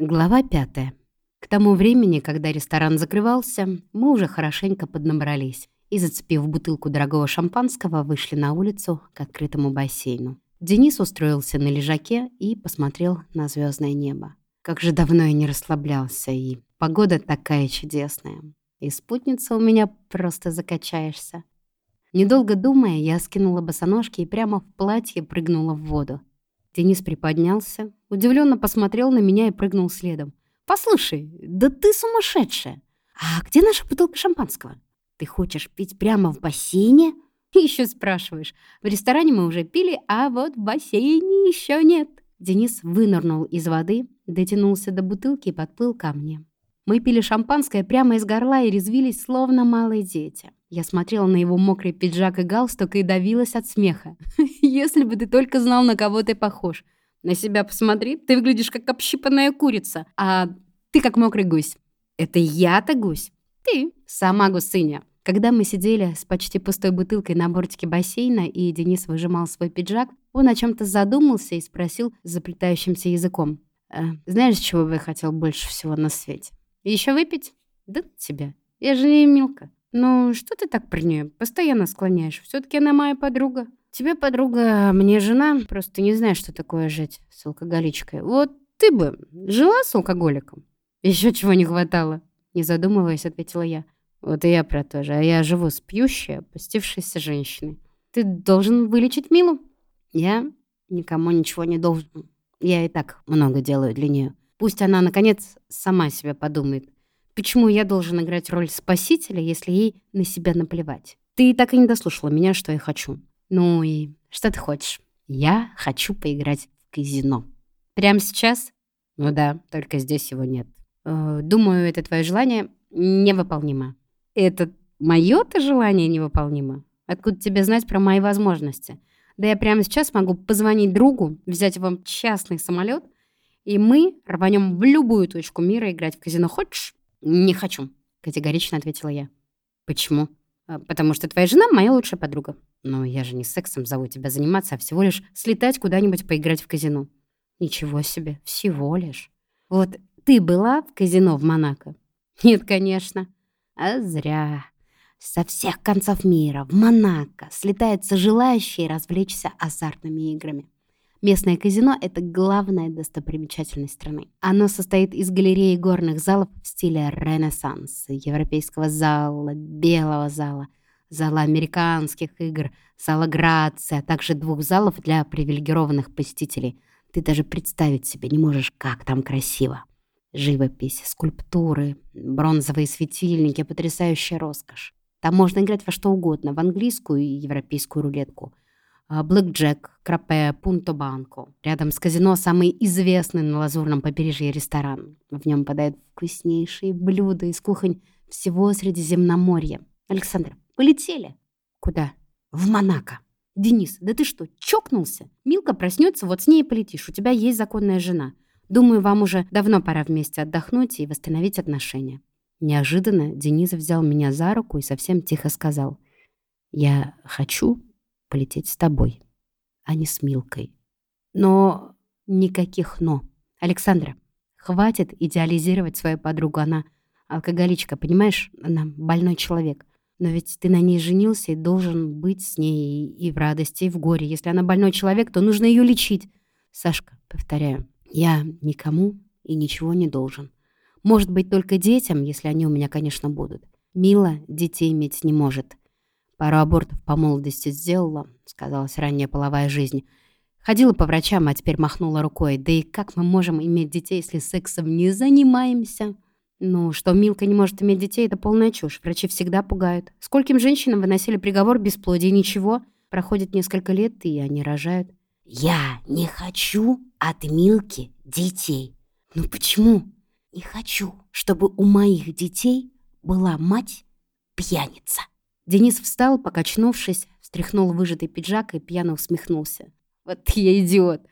Глава пятая. К тому времени, когда ресторан закрывался, мы уже хорошенько поднабрались и, зацепив бутылку дорогого шампанского, вышли на улицу к открытому бассейну. Денис устроился на лежаке и посмотрел на звездное небо. Как же давно я не расслаблялся, и погода такая чудесная. И спутница у меня просто закачаешься. Недолго думая, я скинула босоножки и прямо в платье прыгнула в воду. Денис приподнялся, удивленно посмотрел на меня и прыгнул следом. «Послушай, да ты сумасшедшая! А где наша бутылка шампанского? Ты хочешь пить прямо в бассейне?» Еще спрашиваешь. В ресторане мы уже пили, а вот в бассейне еще нет. Денис вынырнул из воды, дотянулся до бутылки и подплыл ко мне. Мы пили шампанское прямо из горла и резвились, словно малые дети. Я смотрела на его мокрый пиджак и галстук и давилась от смеха. «Если бы ты только знал, на кого ты похож. На себя посмотри, ты выглядишь как общипанная курица, а ты как мокрый гусь». «Это я-то гусь?» «Ты, сама гусыня». Когда мы сидели с почти пустой бутылкой на бортике бассейна, и Денис выжимал свой пиджак, он о чем то задумался и спросил заплетающимся языком. «Э, «Знаешь, чего бы я хотел больше всего на свете? Еще выпить? Да тебя. Я же не Милка. «Ну, что ты так при нее постоянно склоняешь? все таки она моя подруга». «Тебе подруга, мне жена. Просто не знаю, что такое жить с алкоголичкой. Вот ты бы жила с алкоголиком?» Еще чего не хватало», — не задумываясь, ответила я. «Вот и я про то же. А я живу с пьющей, опустившейся женщиной. Ты должен вылечить Милу?» «Я никому ничего не должен. Я и так много делаю для нее. Пусть она, наконец, сама себе подумает, Почему я должен играть роль спасителя, если ей на себя наплевать? Ты так и не дослушала меня, что я хочу. Ну и что ты хочешь? Я хочу поиграть в казино. Прямо сейчас? Ну да, только здесь его нет. Э, думаю, это твое желание невыполнимо. Это мое-то желание невыполнимо? Откуда тебе знать про мои возможности? Да я прямо сейчас могу позвонить другу, взять вам частный самолет, и мы рванем в любую точку мира играть в казино. Хочешь? «Не хочу», — категорично ответила я. «Почему?» «А, «Потому что твоя жена моя лучшая подруга». «Но я же не сексом зову тебя заниматься, а всего лишь слетать куда-нибудь поиграть в казино». «Ничего себе, всего лишь». «Вот ты была в казино в Монако?» «Нет, конечно». «А зря». Со всех концов мира в Монако слетаются желающие развлечься азартными играми. Местное казино — это главная достопримечательность страны. Оно состоит из галереи горных залов в стиле Ренессанс, европейского зала, белого зала, зала американских игр, зала Грации, а также двух залов для привилегированных посетителей. Ты даже представить себе не можешь, как там красиво. Живопись, скульптуры, бронзовые светильники, потрясающая роскошь. Там можно играть во что угодно, в английскую и европейскую рулетку — а, Блэк Джек, Крапе, Пунто Банко. Рядом с казино самый известный на Лазурном побережье ресторан. В нем подают вкуснейшие блюда из кухонь всего Средиземноморья. Александр, полетели. Куда? В Монако. Денис, да ты что, чокнулся? Милка проснется, вот с ней и полетишь. У тебя есть законная жена. Думаю, вам уже давно пора вместе отдохнуть и восстановить отношения. Неожиданно Денис взял меня за руку и совсем тихо сказал. «Я хочу, полететь с тобой, а не с Милкой. Но никаких «но». Александра, хватит идеализировать свою подругу. Она алкоголичка, понимаешь? Она больной человек. Но ведь ты на ней женился и должен быть с ней и в радости, и в горе. Если она больной человек, то нужно ее лечить. Сашка, повторяю, я никому и ничего не должен. Может быть, только детям, если они у меня, конечно, будут. Мила детей иметь не может. Пару абортов по молодости сделала, сказалась ранняя половая жизнь. Ходила по врачам, а теперь махнула рукой. Да и как мы можем иметь детей, если сексом не занимаемся? Ну, что Милка не может иметь детей, это полная чушь. Врачи всегда пугают. Скольким женщинам выносили приговор бесплодия, ничего. Проходит несколько лет, и они рожают. Я не хочу от Милки детей. Ну почему? Не хочу, чтобы у моих детей была мать пьяница. Денис встал, покачнувшись, встряхнул выжатый пиджак и пьяно усмехнулся. «Вот я идиот!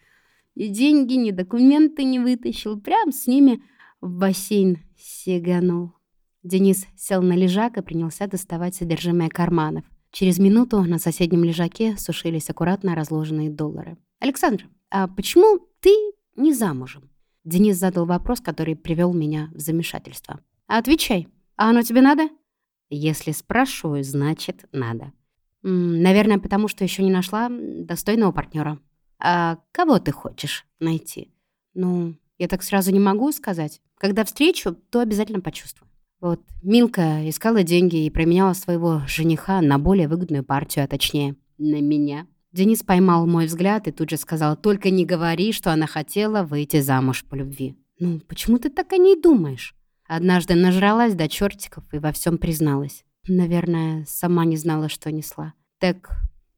И деньги, ни документы не вытащил, прям с ними в бассейн сиганул». Денис сел на лежак и принялся доставать содержимое карманов. Через минуту на соседнем лежаке сушились аккуратно разложенные доллары. «Александр, а почему ты не замужем? Денис задал вопрос, который привел меня в замешательство. «Отвечай. А оно тебе надо?» «Если спрашиваю, значит, надо». «Наверное, потому что еще не нашла достойного партнера». «А кого ты хочешь найти?» «Ну, я так сразу не могу сказать. Когда встречу, то обязательно почувствую». Вот, Милка искала деньги и променяла своего жениха на более выгодную партию, а точнее, на меня. Денис поймал мой взгляд и тут же сказал, «Только не говори, что она хотела выйти замуж по любви». «Ну, почему ты так о ней думаешь?» Однажды нажралась до чертиков и во всем призналась. Наверное, сама не знала, что несла. «Так,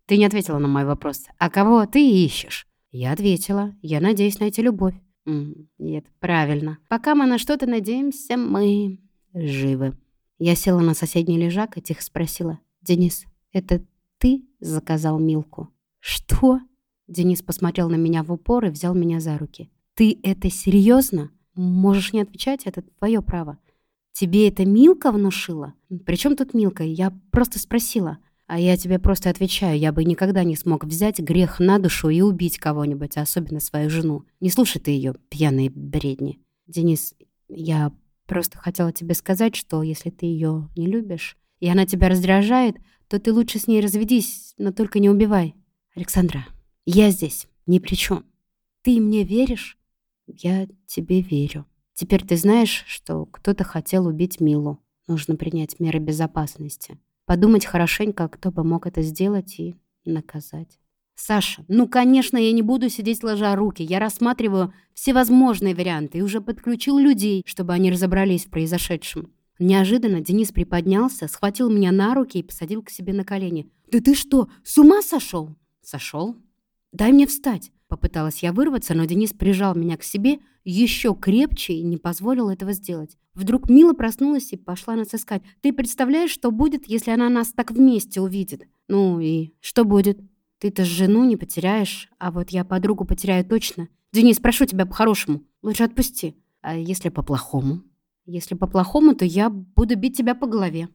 ты не ответила на мой вопрос. А кого ты ищешь?» Я ответила. «Я надеюсь найти любовь». «Нет, правильно. Пока мы на что-то надеемся, мы живы». Я села на соседний лежак и тихо спросила. «Денис, это ты заказал Милку?» «Что?» Денис посмотрел на меня в упор и взял меня за руки. «Ты это серьезно? Можешь не отвечать, это твое право. Тебе это Милка внушила? Причем тут Милка? Я просто спросила. А я тебе просто отвечаю, я бы никогда не смог взять грех на душу и убить кого-нибудь, особенно свою жену. Не слушай ты ее, пьяные бредни. Денис, я просто хотела тебе сказать, что если ты ее не любишь, и она тебя раздражает, то ты лучше с ней разведись, но только не убивай. Александра, я здесь ни при чем. Ты мне веришь? Я тебе верю. Теперь ты знаешь, что кто-то хотел убить Милу. Нужно принять меры безопасности. Подумать хорошенько, кто бы мог это сделать и наказать. Саша, ну, конечно, я не буду сидеть сложа руки. Я рассматриваю всевозможные варианты и уже подключил людей, чтобы они разобрались в произошедшем. Неожиданно Денис приподнялся, схватил меня на руки и посадил к себе на колени. «Да ты что, с ума сошел?» Сошел. «Дай мне встать!» Попыталась я вырваться, но Денис прижал меня к себе еще крепче и не позволил этого сделать. Вдруг Мила проснулась и пошла нас искать. «Ты представляешь, что будет, если она нас так вместе увидит?» «Ну и что будет?» «Ты-то жену не потеряешь, а вот я подругу потеряю точно. Денис, прошу тебя по-хорошему, лучше отпусти. А если по-плохому?» «Если по-плохому, то я буду бить тебя по голове».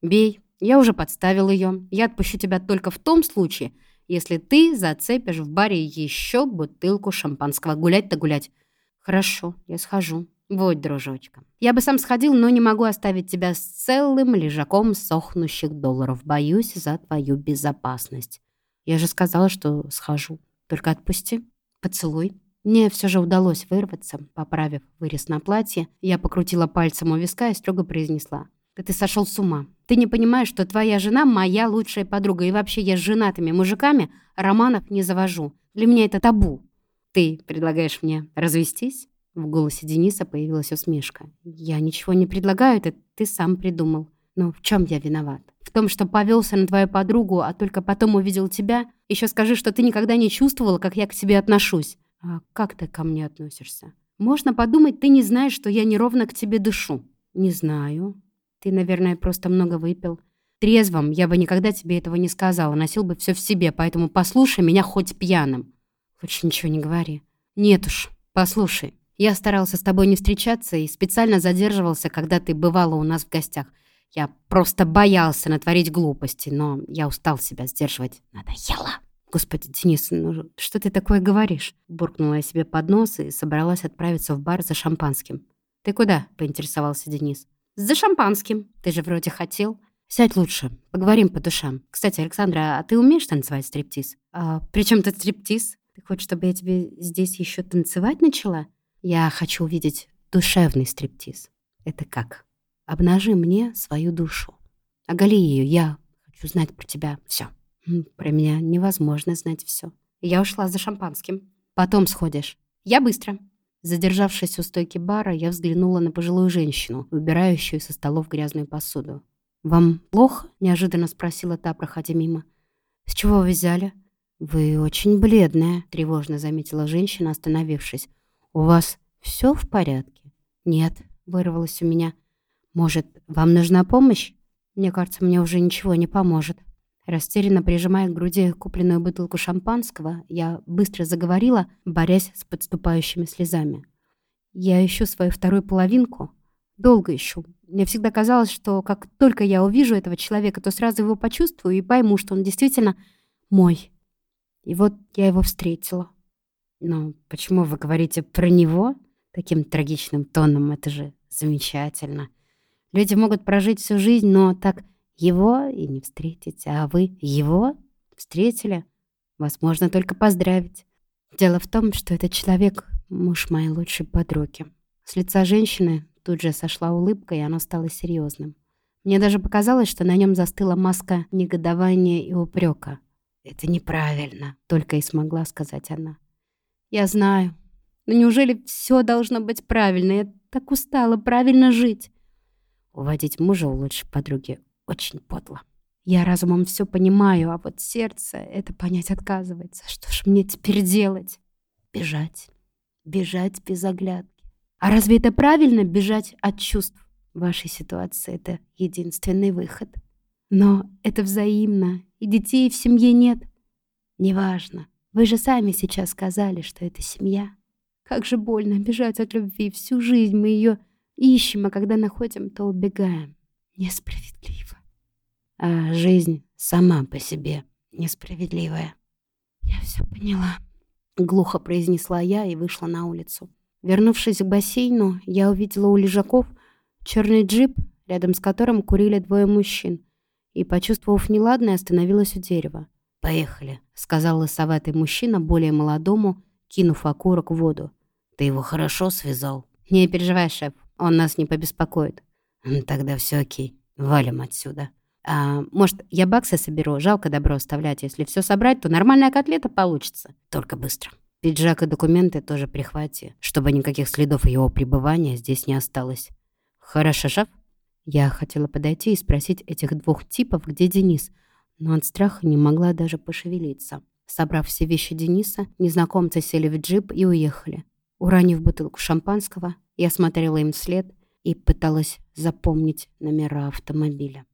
«Бей, я уже подставил ее. Я отпущу тебя только в том случае, если ты зацепишь в баре еще бутылку шампанского. Гулять-то гулять. Хорошо, я схожу. Вот, дружочка. Я бы сам сходил, но не могу оставить тебя с целым лежаком сохнущих долларов. Боюсь за твою безопасность. Я же сказала, что схожу. Только отпусти. Поцелуй. Мне все же удалось вырваться, поправив вырез на платье. Я покрутила пальцем у виска и строго произнесла. Да ты сошел с ума. Ты не понимаешь, что твоя жена моя лучшая подруга, и вообще я с женатыми мужиками романов не завожу. Для меня это табу. Ты предлагаешь мне развестись? В голосе Дениса появилась усмешка. Я ничего не предлагаю, это ты сам придумал. Но в чем я виноват? В том, что повелся на твою подругу, а только потом увидел тебя? Еще скажи, что ты никогда не чувствовала, как я к тебе отношусь. А как ты ко мне относишься? Можно подумать, ты не знаешь, что я неровно к тебе дышу. Не знаю. Ты, наверное, просто много выпил. Трезвым я бы никогда тебе этого не сказала, носил бы все в себе, поэтому послушай меня хоть пьяным. Лучше ничего не говори. Нет уж, послушай. Я старался с тобой не встречаться и специально задерживался, когда ты бывала у нас в гостях. Я просто боялся натворить глупости, но я устал себя сдерживать. Надоело. «Господи, Денис, ну что ты такое говоришь?» Буркнула я себе под нос и собралась отправиться в бар за шампанским. «Ты куда?» — поинтересовался Денис. «За шампанским. Ты же вроде хотел». «Сядь лучше. Поговорим по душам. Кстати, Александра, а ты умеешь танцевать стриптиз?» «А при чем тут стриптиз? Ты хочешь, чтобы я тебе здесь еще танцевать начала?» «Я хочу увидеть душевный стриптиз». «Это как?» «Обнажи мне свою душу. Оголи ее. Я хочу знать про тебя все. Про меня невозможно знать все. Я ушла за шампанским. Потом сходишь. Я быстро». Задержавшись у стойки бара, я взглянула на пожилую женщину, убирающую со столов грязную посуду. «Вам плохо?» — неожиданно спросила та, проходя мимо. «С чего вы взяли?» «Вы очень бледная», — тревожно заметила женщина, остановившись. «У вас все в порядке?» «Нет», — вырвалось у меня. «Может, вам нужна помощь?» «Мне кажется, мне уже ничего не поможет». Растерянно прижимая к груди купленную бутылку шампанского, я быстро заговорила, борясь с подступающими слезами. «Я ищу свою вторую половинку. Долго ищу. Мне всегда казалось, что как только я увижу этого человека, то сразу его почувствую и пойму, что он действительно мой. И вот я его встретила. Но почему вы говорите про него? таким трагичным тоном. Это же замечательно. Люди могут прожить всю жизнь, но так его и не встретить, а вы его встретили. Вас можно только поздравить. Дело в том, что этот человек — муж моей лучшей подруги. С лица женщины тут же сошла улыбка, и оно стало серьезным. Мне даже показалось, что на нем застыла маска негодования и упрека. «Это неправильно», — только и смогла сказать она. «Я знаю. Но неужели все должно быть правильно? Я так устала правильно жить». Уводить мужа у лучшей подруги очень подло. Я разумом все понимаю, а вот сердце это понять отказывается. Что ж мне теперь делать? Бежать. Бежать без оглядки. А разве это правильно бежать от чувств? В вашей ситуации это единственный выход. Но это взаимно, и детей в семье нет. Неважно. Вы же сами сейчас сказали, что это семья. Как же больно бежать от любви. Всю жизнь мы ее ищем, а когда находим, то убегаем. Несправедливо. А жизнь сама по себе несправедливая. Я все поняла. Глухо произнесла я и вышла на улицу. Вернувшись к бассейну, я увидела у лежаков черный джип, рядом с которым курили двое мужчин, и, почувствовав неладное, остановилась у дерева. «Поехали», — сказал лысоватый мужчина более молодому, кинув окурок в воду. «Ты его хорошо связал?» «Не переживай, шеф, он нас не побеспокоит». «Тогда все окей, валим отсюда». А, может, я баксы соберу? Жалко добро оставлять. Если все собрать, то нормальная котлета получится. Только быстро. Пиджак и документы тоже прихвати, чтобы никаких следов его пребывания здесь не осталось. Хорошо, шеф? Я хотела подойти и спросить этих двух типов, где Денис, но от страха не могла даже пошевелиться. Собрав все вещи Дениса, незнакомцы сели в джип и уехали. Уранив бутылку шампанского, я смотрела им вслед и пыталась запомнить номера автомобиля.